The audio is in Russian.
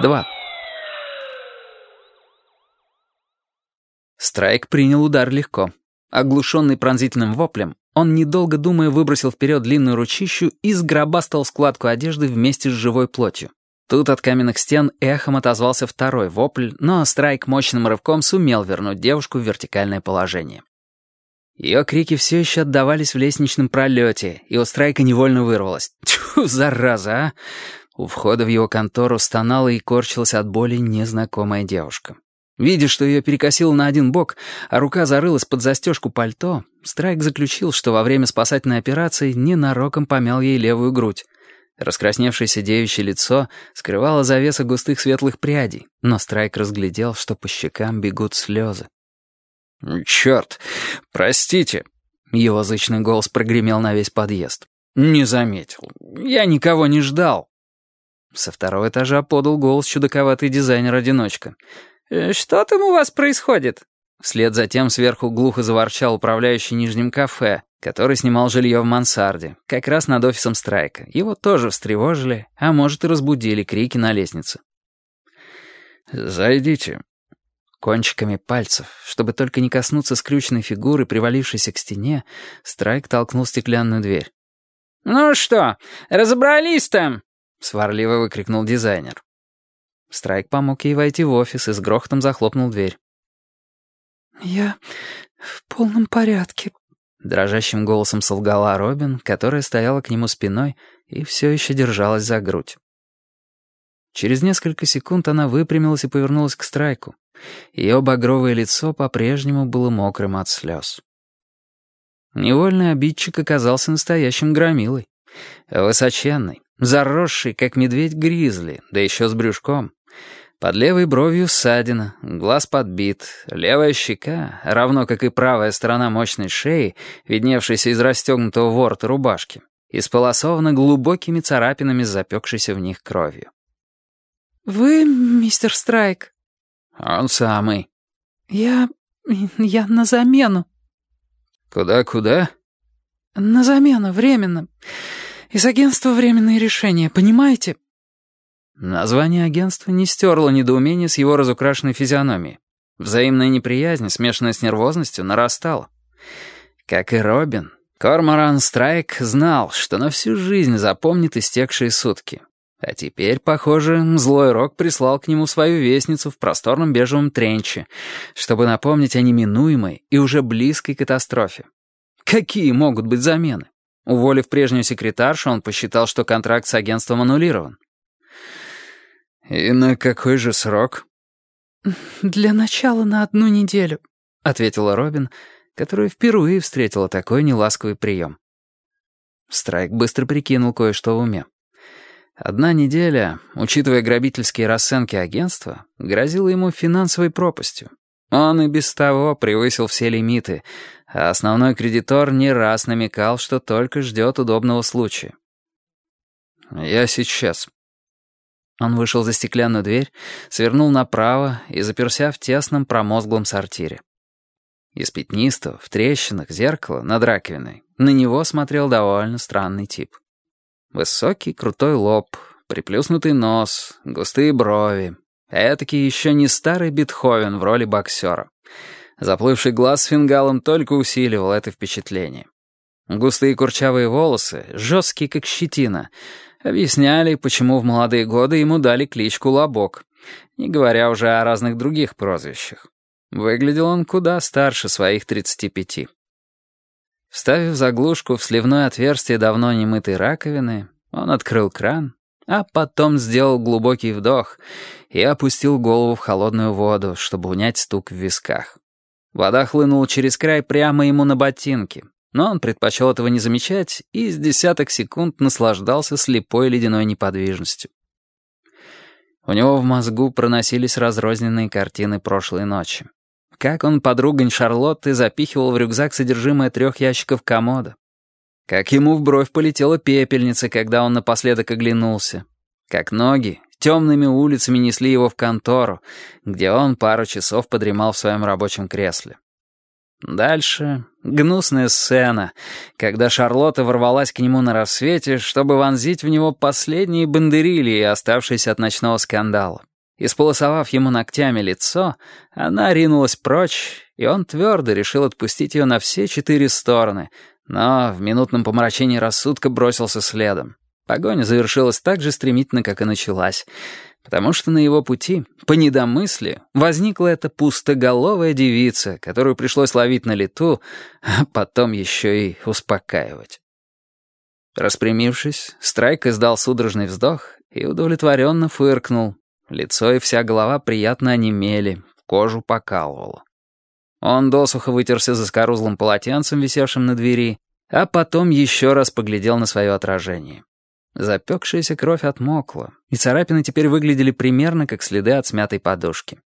2. Страйк принял удар легко. Оглушенный пронзительным воплем, он, недолго думая, выбросил вперед длинную ручищу и сгробастал складку одежды вместе с живой плотью. Тут от каменных стен эхом отозвался второй вопль, но Страйк мощным рывком сумел вернуть девушку в вертикальное положение. Ее крики все еще отдавались в лестничном пролете, и у Страйка невольно вырвалось. «Тьфу, зараза, а!» У входа в его контору стонала и корчилась от боли незнакомая девушка. Видя, что ее перекосило на один бок, а рука зарылась под застежку пальто, Страйк заключил, что во время спасательной операции ненароком помял ей левую грудь. Раскрасневшееся девичье лицо скрывало завеса густых светлых прядей, но Страйк разглядел, что по щекам бегут слезы. «Черт! Простите!» Его зычный голос прогремел на весь подъезд. «Не заметил. Я никого не ждал». Со второго этажа подал голос чудаковатый дизайнер-одиночка. «Э, «Что там у вас происходит?» Вслед за тем сверху глухо заворчал управляющий нижним кафе, который снимал жилье в мансарде, как раз над офисом Страйка. Его тоже встревожили, а может и разбудили крики на лестнице. «Зайдите». Кончиками пальцев, чтобы только не коснуться скрюченной фигуры, привалившейся к стене, Страйк толкнул стеклянную дверь. «Ну что, разобрались там?» — сварливо выкрикнул дизайнер. Страйк помог ей войти в офис и с грохотом захлопнул дверь. «Я в полном порядке», — дрожащим голосом солгала Робин, которая стояла к нему спиной и все еще держалась за грудь. Через несколько секунд она выпрямилась и повернулась к Страйку. Ее багровое лицо по-прежнему было мокрым от слез. Невольный обидчик оказался настоящим громилой. Высоченный, Заросший, как медведь-гризли, да еще с брюшком. Под левой бровью ссадина, глаз подбит, левая щека, равно как и правая сторона мощной шеи, видневшейся из расстегнутого ворота рубашки, исполосована глубокими царапинами, запекшейся в них кровью. «Вы мистер Страйк?» «Он самый». «Я... я на замену». «Куда-куда?» «На замену, временно. Из агентства «Временные решения», понимаете?» Название агентства не стерло недоумение с его разукрашенной физиономией. Взаимная неприязнь, смешанная с нервозностью, нарастала. Как и Робин, Корморан Страйк знал, что на всю жизнь запомнит истекшие сутки. А теперь, похоже, злой Рок прислал к нему свою вестницу в просторном бежевом тренче, чтобы напомнить о неминуемой и уже близкой катастрофе. Какие могут быть замены? Уволив прежнюю секретаршу, он посчитал, что контракт с агентством аннулирован. «И на какой же срок?» «Для начала на одну неделю», — ответила Робин, которая впервые встретила такой неласковый прием. Страйк быстро прикинул кое-что в уме. Одна неделя, учитывая грабительские расценки агентства, грозила ему финансовой пропастью. Он и без того превысил все лимиты, а основной кредитор не раз намекал, что только ждет удобного случая. «Я сейчас». Он вышел за стеклянную дверь, свернул направо и заперся в тесном промозглом сортире. Из пятнистого, в трещинах, зеркала над раковиной на него смотрел довольно странный тип. Высокий, крутой лоб, приплюснутый нос, густые брови, Этакий еще не старый Бетховен в роли боксера. Заплывший глаз с фингалом только усиливал это впечатление. Густые курчавые волосы, жесткие как щетина, объясняли, почему в молодые годы ему дали кличку Лобок, не говоря уже о разных других прозвищах. Выглядел он куда старше своих 35. Вставив заглушку в сливное отверстие давно немытой раковины, он открыл кран, а потом сделал глубокий вдох и опустил голову в холодную воду, чтобы унять стук в висках. Вода хлынула через край прямо ему на ботинки, но он предпочел этого не замечать и с десяток секунд наслаждался слепой ледяной неподвижностью. У него в мозгу проносились разрозненные картины прошлой ночи. Как он подругань Шарлотты запихивал в рюкзак содержимое трех ящиков комода. Как ему в бровь полетела пепельница, когда он напоследок оглянулся. Как ноги темными улицами несли его в контору, где он пару часов подремал в своем рабочем кресле. Дальше гнусная сцена, когда Шарлотта ворвалась к нему на рассвете, чтобы вонзить в него последние бандерильи, оставшиеся от ночного скандала. Исполосовав ему ногтями лицо, она ринулась прочь, и он твердо решил отпустить ее на все четыре стороны, но в минутном помрачении рассудка бросился следом. Погоня завершилась так же стремительно, как и началась, потому что на его пути, по недомыслию, возникла эта пустоголовая девица, которую пришлось ловить на лету, а потом еще и успокаивать. Распрямившись, Страйк издал судорожный вздох и удовлетворенно фыркнул. Лицо и вся голова приятно онемели, кожу покалывало. Он досуха вытерся за скорузлым полотенцем, висевшим на двери, а потом еще раз поглядел на свое отражение. Запекшаяся кровь отмокла, и царапины теперь выглядели примерно как следы от смятой подушки.